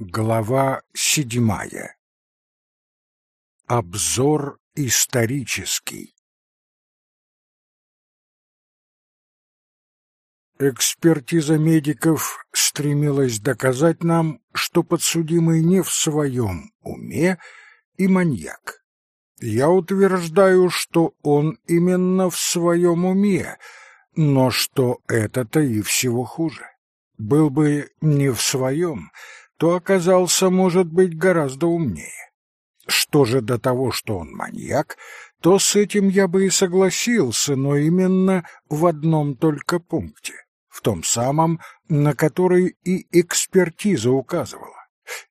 Глава седьмая. Обзор исторический. Экспертиза медиков стремилась доказать нам, что подсудимый не в своем уме и маньяк. Я утверждаю, что он именно в своем уме, но что это-то и всего хуже. Был бы не в своем, то оказался, может быть, гораздо умнее. Что же до того, что он маньяк, то с этим я бы и согласился, но именно в одном только пункте, в том самом, на который и экспертиза указывала.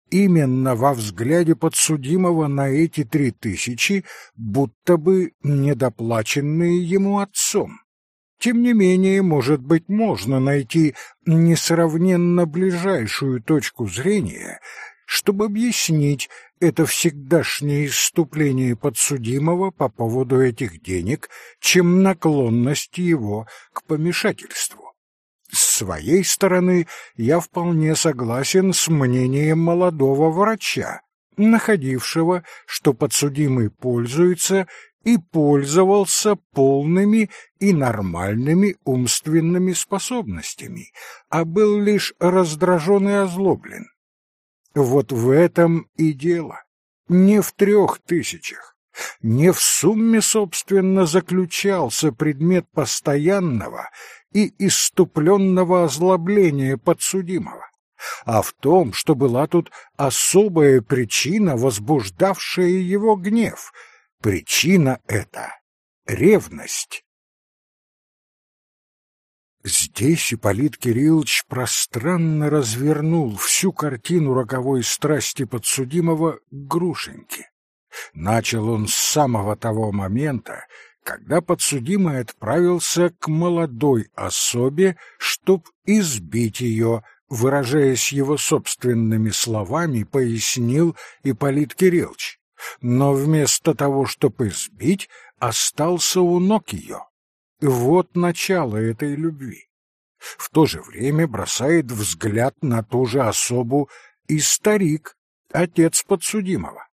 Именно во взгляде подсудимого на эти три тысячи, будто бы недоплаченные ему отцом. Тем не менее, может быть, можно найти несравненно ближайшую точку зрения, чтобы объяснить это всегдашнее иступление подсудимого по поводу этих денег, чем наклонность его к помешательству. С своей стороны я вполне согласен с мнением молодого врача, находившего, что подсудимый пользуется и пользовался полными и нормальными умственными способностями, а был лишь раздражен и озлоблен. Вот в этом и дело. Не в трех тысячах, не в сумме, собственно, заключался предмет постоянного и иступленного озлобления подсудимого, а в том, что была тут особая причина, возбуждавшая его гнев — Причина эта — ревность. Здесь Ипполит Кириллович пространно развернул всю картину роковой страсти подсудимого к Грушеньке. Начал он с самого того момента, когда подсудимый отправился к молодой особе, чтоб избить ее, выражаясь его собственными словами, пояснил Ипполит Кириллович но вместо того, чтобы избить, остался у ног ее. Вот начало этой любви. В то же время бросает взгляд на ту же особу и старик, отец подсудимого.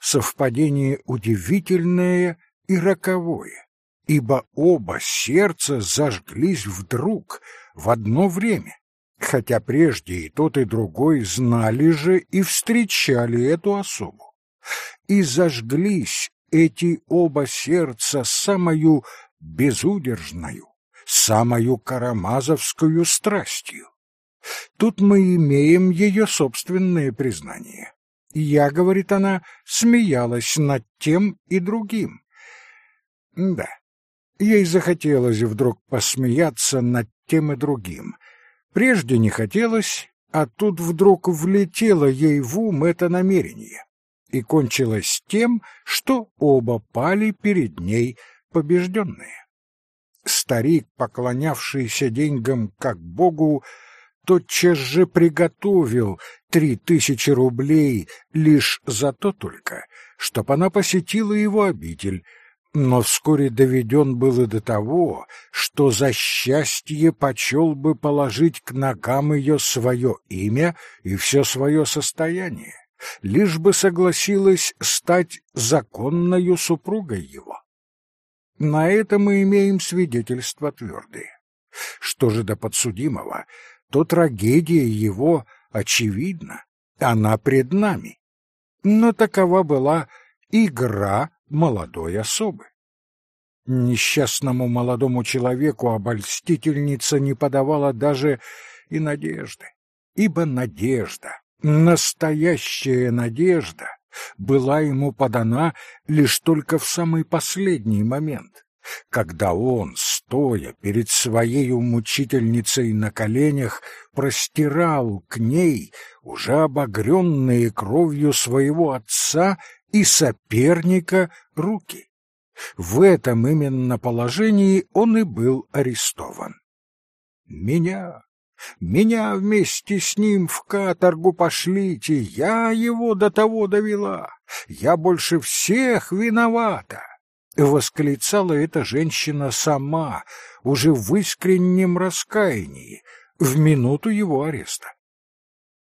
Совпадение удивительное и роковое, ибо оба сердца зажглись вдруг в одно время, хотя прежде и тот, и другой знали же и встречали эту особу и зажглись эти оба сердца самою безудержною, самою карамазовскую страстью. Тут мы имеем ее собственное признание. Я, говорит она, смеялась над тем и другим. Да, ей захотелось вдруг посмеяться над тем и другим. Прежде не хотелось, а тут вдруг влетело ей в ум это намерение и кончилось тем, что оба пали перед ней побежденные. Старик, поклонявшийся деньгам как богу, тотчас же приготовил три тысячи рублей лишь за то только, чтоб она посетила его обитель, но вскоре доведен был и до того, что за счастье почел бы положить к ногам ее свое имя и все свое состояние лишь бы согласилась стать законною супругой его. На это мы имеем свидетельства твердые. Что же до подсудимого, то трагедия его очевидна, она пред нами. Но такова была игра молодой особы. Несчастному молодому человеку обольстительница не подавала даже и надежды, ибо надежда Настоящая надежда была ему подана лишь только в самый последний момент, когда он, стоя перед своей мучительницей на коленях, простирал к ней уже обогренные кровью своего отца и соперника руки. В этом именно положении он и был арестован. Меня меня вместе с ним в каторгу пошлите, я его до того довела. Я больше всех виновата. Восклицала эта женщина сама, уже в искреннем раскаянии, в минуту его ареста.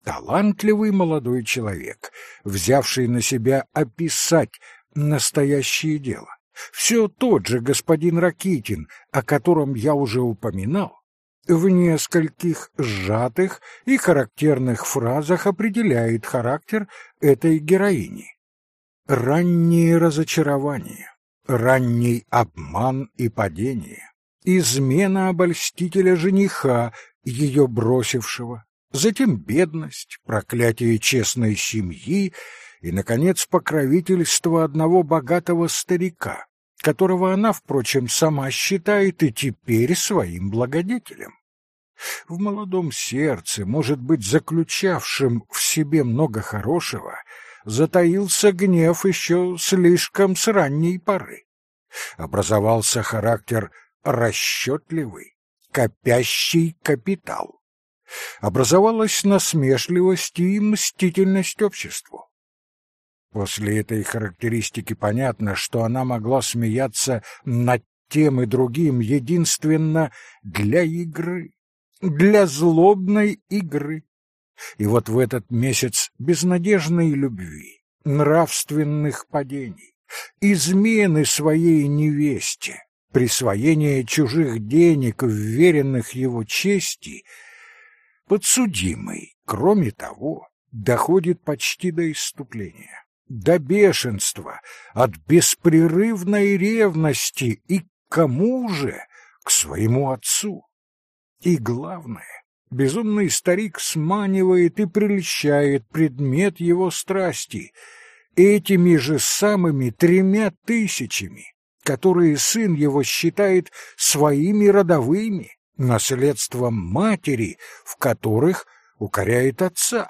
талантливый молодой человек, взявший на себя описать настоящее дело. Все тот же господин Ракитин, о котором я уже упоминал, в нескольких сжатых и характерных фразах определяет характер этой героини. Раннее разочарование, ранний обман и падение, измена обольстителя жениха, ее бросившего, затем бедность, проклятие честной семьи и, наконец, покровительство одного богатого старика, которого она, впрочем, сама считает и теперь своим благодетелем. В молодом сердце, может быть, заключавшем в себе много хорошего, затаился гнев еще слишком с ранней поры. Образовался характер расчетливый, копящий капитал. Образовалась насмешливость и мстительность обществу. После этой характеристики понятно, что она могла смеяться над тем и другим единственно для игры, для злобной игры. И вот в этот месяц безнадежной любви, нравственных падений, измены своей невесте, присвоения чужих денег, вверенных его чести, подсудимый, кроме того, доходит почти до иступления, до бешенства, от беспрерывной ревности и к кому же? К своему отцу. И главное, безумный старик сманивает и прельщает предмет его страсти этими же самыми тремя тысячами, которые сын его считает своими родовыми, наследством матери, в которых укоряет отца.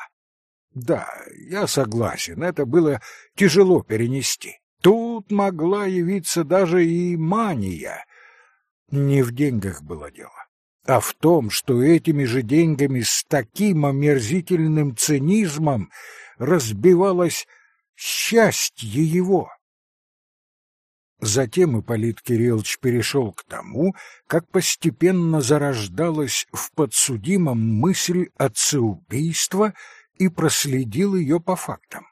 Да, я согласен, это было тяжело перенести. Тут могла явиться даже и мания. Не в деньгах было дело а в том, что этими же деньгами с таким омерзительным цинизмом разбивалось счастье его. Затем Ипполит Кириллович перешел к тому, как постепенно зарождалась в подсудимом мысль отцеубийства и проследил ее по фактам.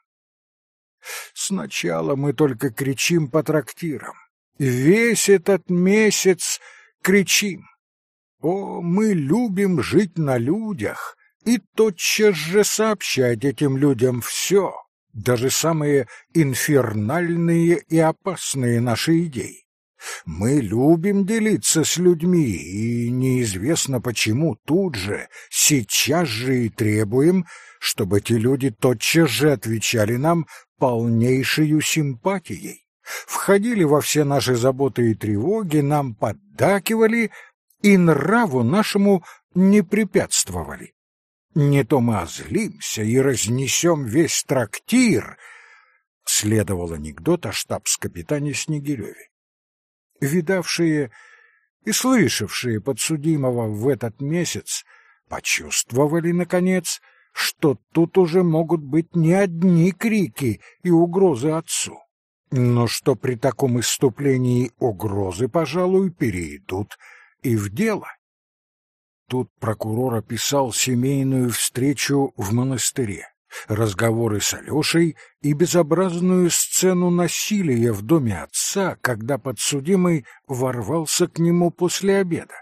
Сначала мы только кричим по трактирам. Весь этот месяц кричим. О, мы любим жить на людях и тотчас же сообщать этим людям все, даже самые инфернальные и опасные наши идеи. Мы любим делиться с людьми, и неизвестно почему тут же, сейчас же и требуем, чтобы эти люди тотчас же отвечали нам полнейшей симпатией, входили во все наши заботы и тревоги, нам поддакивали, и нраву нашему не препятствовали. Не то мы озлимся и разнесем весь трактир, следовал анекдот о штабс-капитане Снегиреве. Видавшие и слышавшие подсудимого в этот месяц почувствовали, наконец, что тут уже могут быть не одни крики и угрозы отцу, но что при таком иступлении угрозы, пожалуй, перейдут и в дело. Тут прокурор описал семейную встречу в монастыре, разговоры с Алешей и безобразную сцену насилия в доме отца, когда подсудимый ворвался к нему после обеда.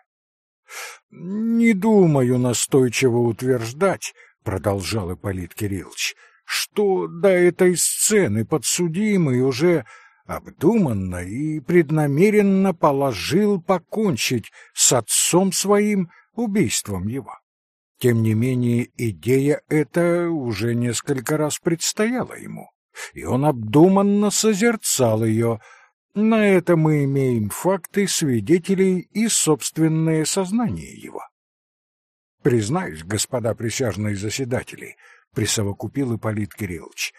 «Не думаю настойчиво утверждать», — продолжал Ипполит Кириллович, «что до этой сцены подсудимый уже обдуманно и преднамеренно положил покончить с отцом своим убийством его. Тем не менее, идея эта уже несколько раз предстояла ему, и он обдуманно созерцал ее. На это мы имеем факты, свидетелей и собственное сознание его. Признаюсь, господа присяжные заседатели, присовокупил Ипполит Кириллович,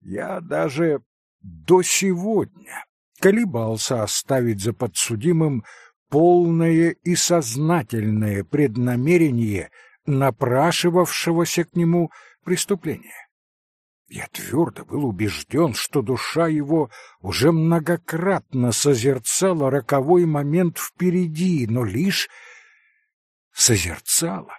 я даже до сегодня колебался оставить за подсудимым полное и сознательное преднамерение напрашивавшегося к нему преступления. Я твердо был убежден, что душа его уже многократно созерцала роковой момент впереди, но лишь созерцала,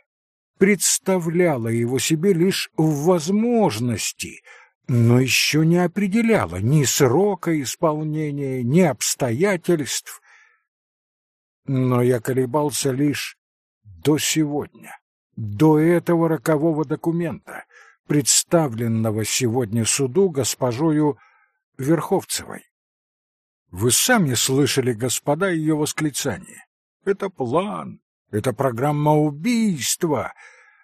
представляла его себе лишь в возможности, но еще не определяла ни срока исполнения, ни обстоятельств. Но я колебался лишь до сегодня, до этого рокового документа, представленного сегодня суду госпожою Верховцевой. Вы сами слышали, господа, ее восклицание. Это план, это программа убийства.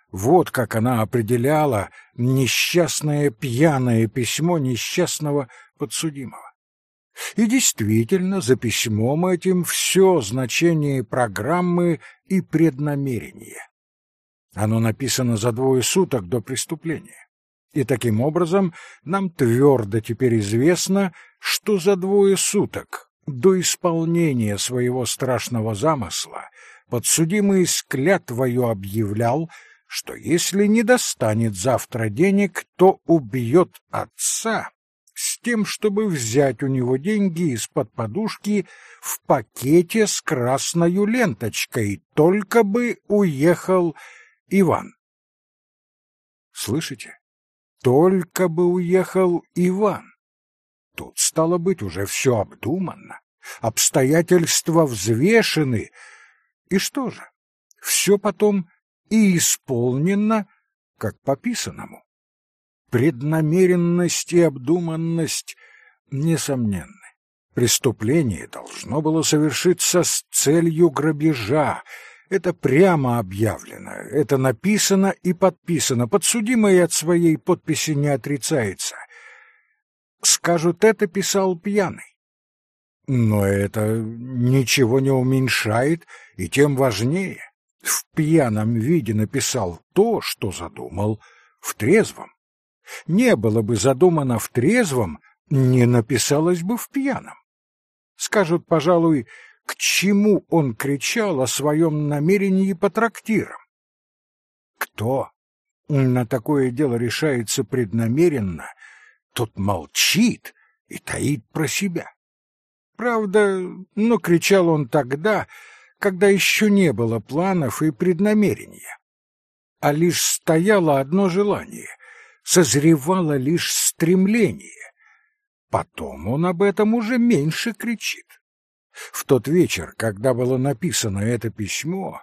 Вот как она определяла несчастное пьяное письмо несчастного подсудимого. И действительно, за письмом этим все значение программы и преднамерения. Оно написано за двое суток до преступления. И таким образом нам твердо теперь известно, что за двое суток до исполнения своего страшного замысла подсудимый с клятвою объявлял, что если не достанет завтра денег, то убьет отца с тем, чтобы взять у него деньги из-под подушки в пакете с красной ленточкой, только бы уехал Иван. Слышите? Только бы уехал Иван. Тут, стало быть, уже все обдуманно, обстоятельства взвешены. И что же? Все потом и исполнено, как по писанному. Преднамеренность и обдуманность несомненны. Преступление должно было совершиться с целью грабежа, это прямо объявлено, это написано и подписано, подсудимый от своей подписи не отрицается. Скажут, это писал пьяный. Но это ничего не уменьшает, и тем важнее. В пьяном виде написал то, что задумал в трезвом. Не было бы задумано в трезвом, не написалось бы в пьяном. Скажут, пожалуй, к чему он кричал о своем намерении по трактирам. Кто на такое дело решается преднамеренно, тот молчит и таит про себя. Правда, но кричал он тогда, когда еще не было планов и преднамерения, а лишь стояло одно желание, созревало лишь стремление. Потом он об этом уже меньше кричит. В тот вечер, когда было написано это письмо,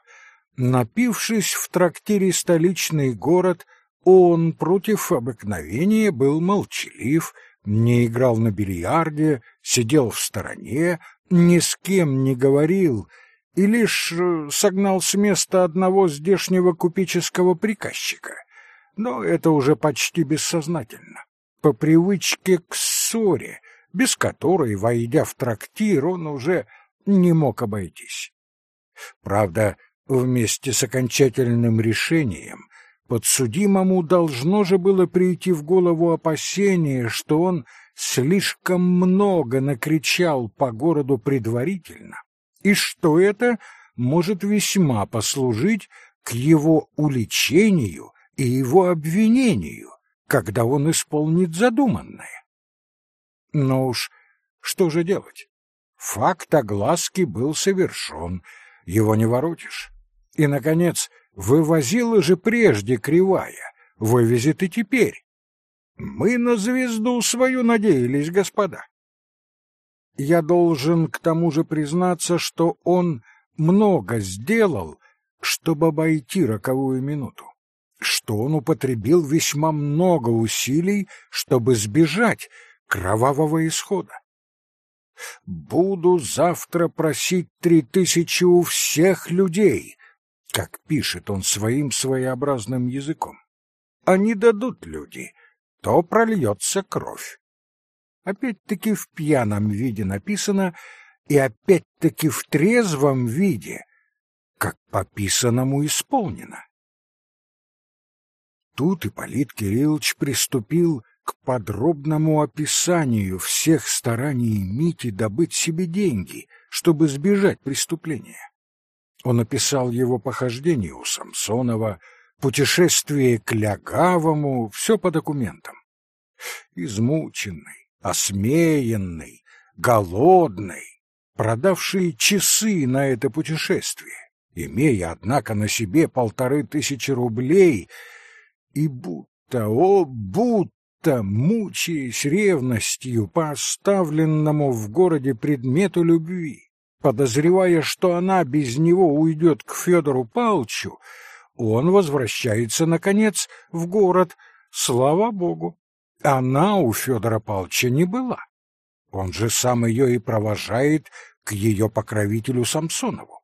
напившись в трактире «Столичный город», он против обыкновения был молчалив, не играл на бильярде, сидел в стороне, ни с кем не говорил и лишь э, согнал с места одного здешнего купеческого приказчика. Но это уже почти бессознательно, по привычке к ссоре, без которой, войдя в трактир, он уже не мог обойтись. Правда, вместе с окончательным решением подсудимому должно же было прийти в голову опасение, что он слишком много накричал по городу предварительно, и что это может весьма послужить к его уличению и его обвинению, когда он исполнит задуманное. Но уж что же делать? Факт огласки был совершен, его не воротишь. И, наконец, вывозила же прежде кривая, вывезет и теперь. Мы на звезду свою надеялись, господа. Я должен к тому же признаться, что он много сделал, чтобы обойти роковую минуту, что он употребил весьма много усилий, чтобы сбежать кровавого исхода. Буду завтра просить три тысячи у всех людей, как пишет он своим своеобразным языком. Не дадут люди, то прольется кровь. Опять-таки в пьяном виде написано, и опять-таки в трезвом виде, как по писанному исполнено. Тут Ипполит Кириллович приступил к подробному описанию всех стараний Мити добыть себе деньги, чтобы сбежать преступления. Он описал его похождение у Самсонова, путешествие к Лягавому, все по документам. Измученный, осмеянный, голодный, продавший часы на это путешествие, имея, однако, на себе полторы тысячи рублей, и будто, о, будто, мучаясь ревностью по оставленному в городе предмету любви, подозревая, что она без него уйдет к Федору Палчу, он возвращается, наконец, в город. Слава богу! Она у Федора Палча не была. Он же сам ее и провожает к ее покровителю Самсонову.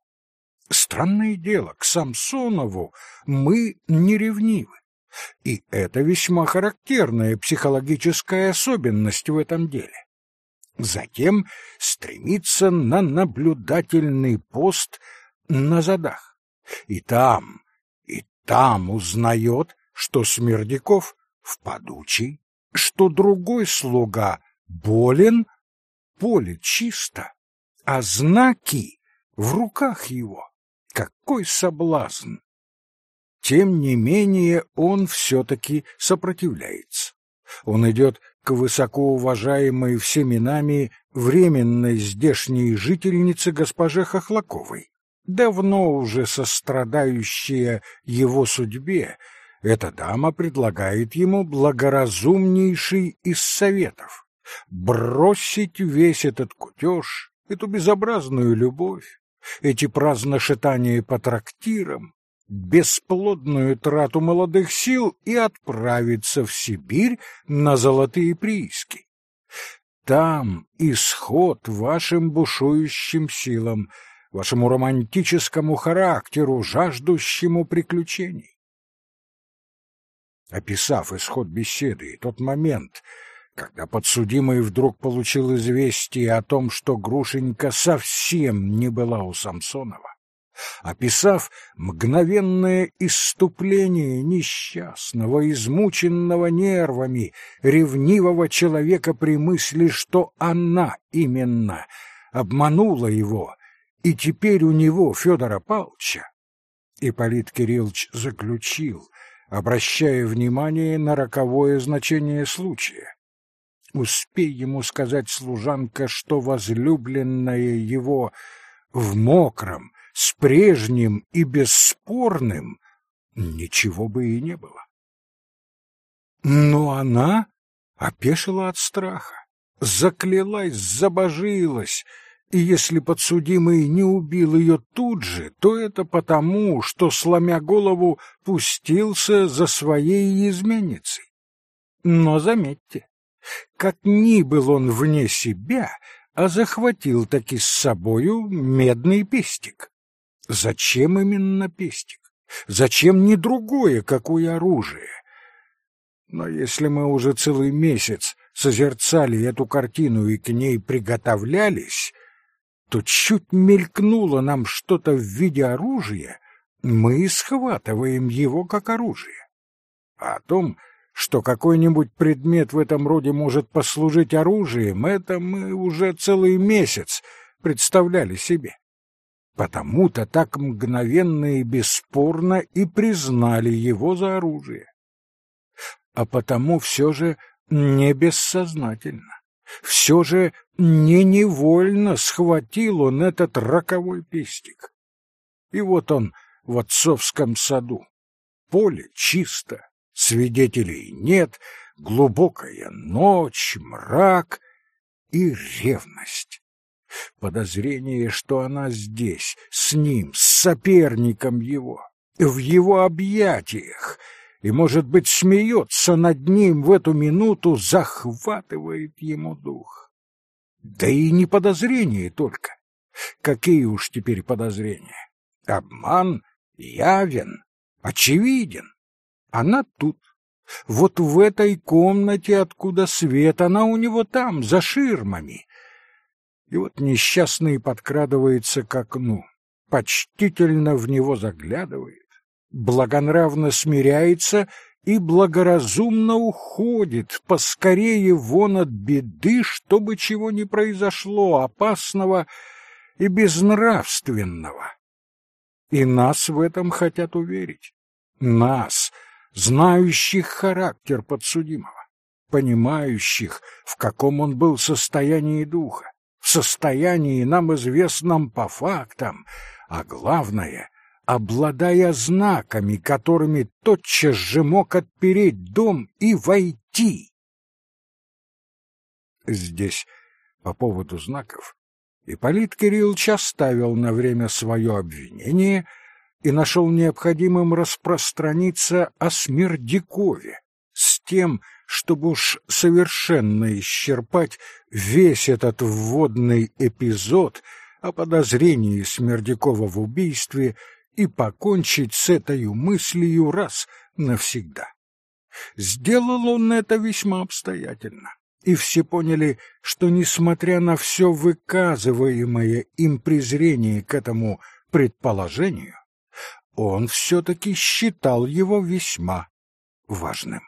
Странное дело, к Самсонову мы не ревнивы. И это весьма характерная психологическая особенность в этом деле. Затем стремится на наблюдательный пост на задах. И там, и там узнает, что Смердяков в подучий, что другой слуга болен, поле чисто, а знаки в руках его. Какой соблазн! Тем не менее он все-таки сопротивляется. Он идет к высокоуважаемой всеми нами временной здешней жительнице госпоже Хохлаковой, давно уже сострадающая его судьбе, эта дама предлагает ему благоразумнейший из советов — бросить весь этот кутеж, эту безобразную любовь, эти праздношитания по трактирам, бесплодную трату молодых сил и отправиться в Сибирь на золотые прииски. Там исход вашим бушующим силам, вашему романтическому характеру, жаждущему приключений. Описав исход беседы и тот момент, когда подсудимый вдруг получил известие о том, что Грушенька совсем не была у Самсонова, описав мгновенное исступление несчастного, измученного нервами, ревнивого человека при мысли, что она именно обманула его, и теперь у него, Федора Павловича, Ипполит Кириллович заключил, обращая внимание на роковое значение случая. Успей ему сказать служанка, что возлюбленная его в мокром, с прежним и бесспорным, ничего бы и не было. Но она опешила от страха, заклялась, забожилась, и если подсудимый не убил ее тут же, то это потому, что, сломя голову, пустился за своей изменницей. Но заметьте, как ни был он вне себя, а захватил таки с собою медный пестик. Зачем именно пестик? Зачем не другое какое оружие? Но если мы уже целый месяц созерцали эту картину и к ней приготовлялись, то чуть мелькнуло нам что-то в виде оружия, мы схватываем его как оружие. А о том, что какой-нибудь предмет в этом роде может послужить оружием, это мы уже целый месяц представляли себе. Потому-то так мгновенно и бесспорно и признали его за оружие. А потому все же не бессознательно, все же не невольно схватил он этот роковой пестик. И вот он в отцовском саду. Поле чисто, свидетелей нет, глубокая ночь, мрак и ревность. Подозрение, что она здесь, с ним, с соперником его, в его объятиях, и, может быть, смеется над ним в эту минуту, захватывает ему дух. Да и не подозрение только. Какие уж теперь подозрения? Обман явен, очевиден. Она тут, вот в этой комнате, откуда свет, она у него там, за ширмами. И вот несчастный подкрадывается к окну, почтительно в него заглядывает, благонравно смиряется и благоразумно уходит, поскорее вон от беды, чтобы чего не произошло опасного и безнравственного. И нас в этом хотят уверить. Нас, знающих характер подсудимого, понимающих, в каком он был состоянии духа, в состоянии нам известном по фактам, а главное, обладая знаками, которыми тотчас же мог отпереть дом и войти. Здесь, по поводу знаков, Ипполит Кириллович оставил на время свое обвинение и нашел необходимым распространиться о Смердякове, тем, чтобы уж совершенно исчерпать весь этот вводный эпизод о подозрении Смердякова в убийстве и покончить с этой мыслью раз навсегда. Сделал он это весьма обстоятельно, и все поняли, что, несмотря на все выказываемое им презрение к этому предположению, он все-таки считал его весьма важным.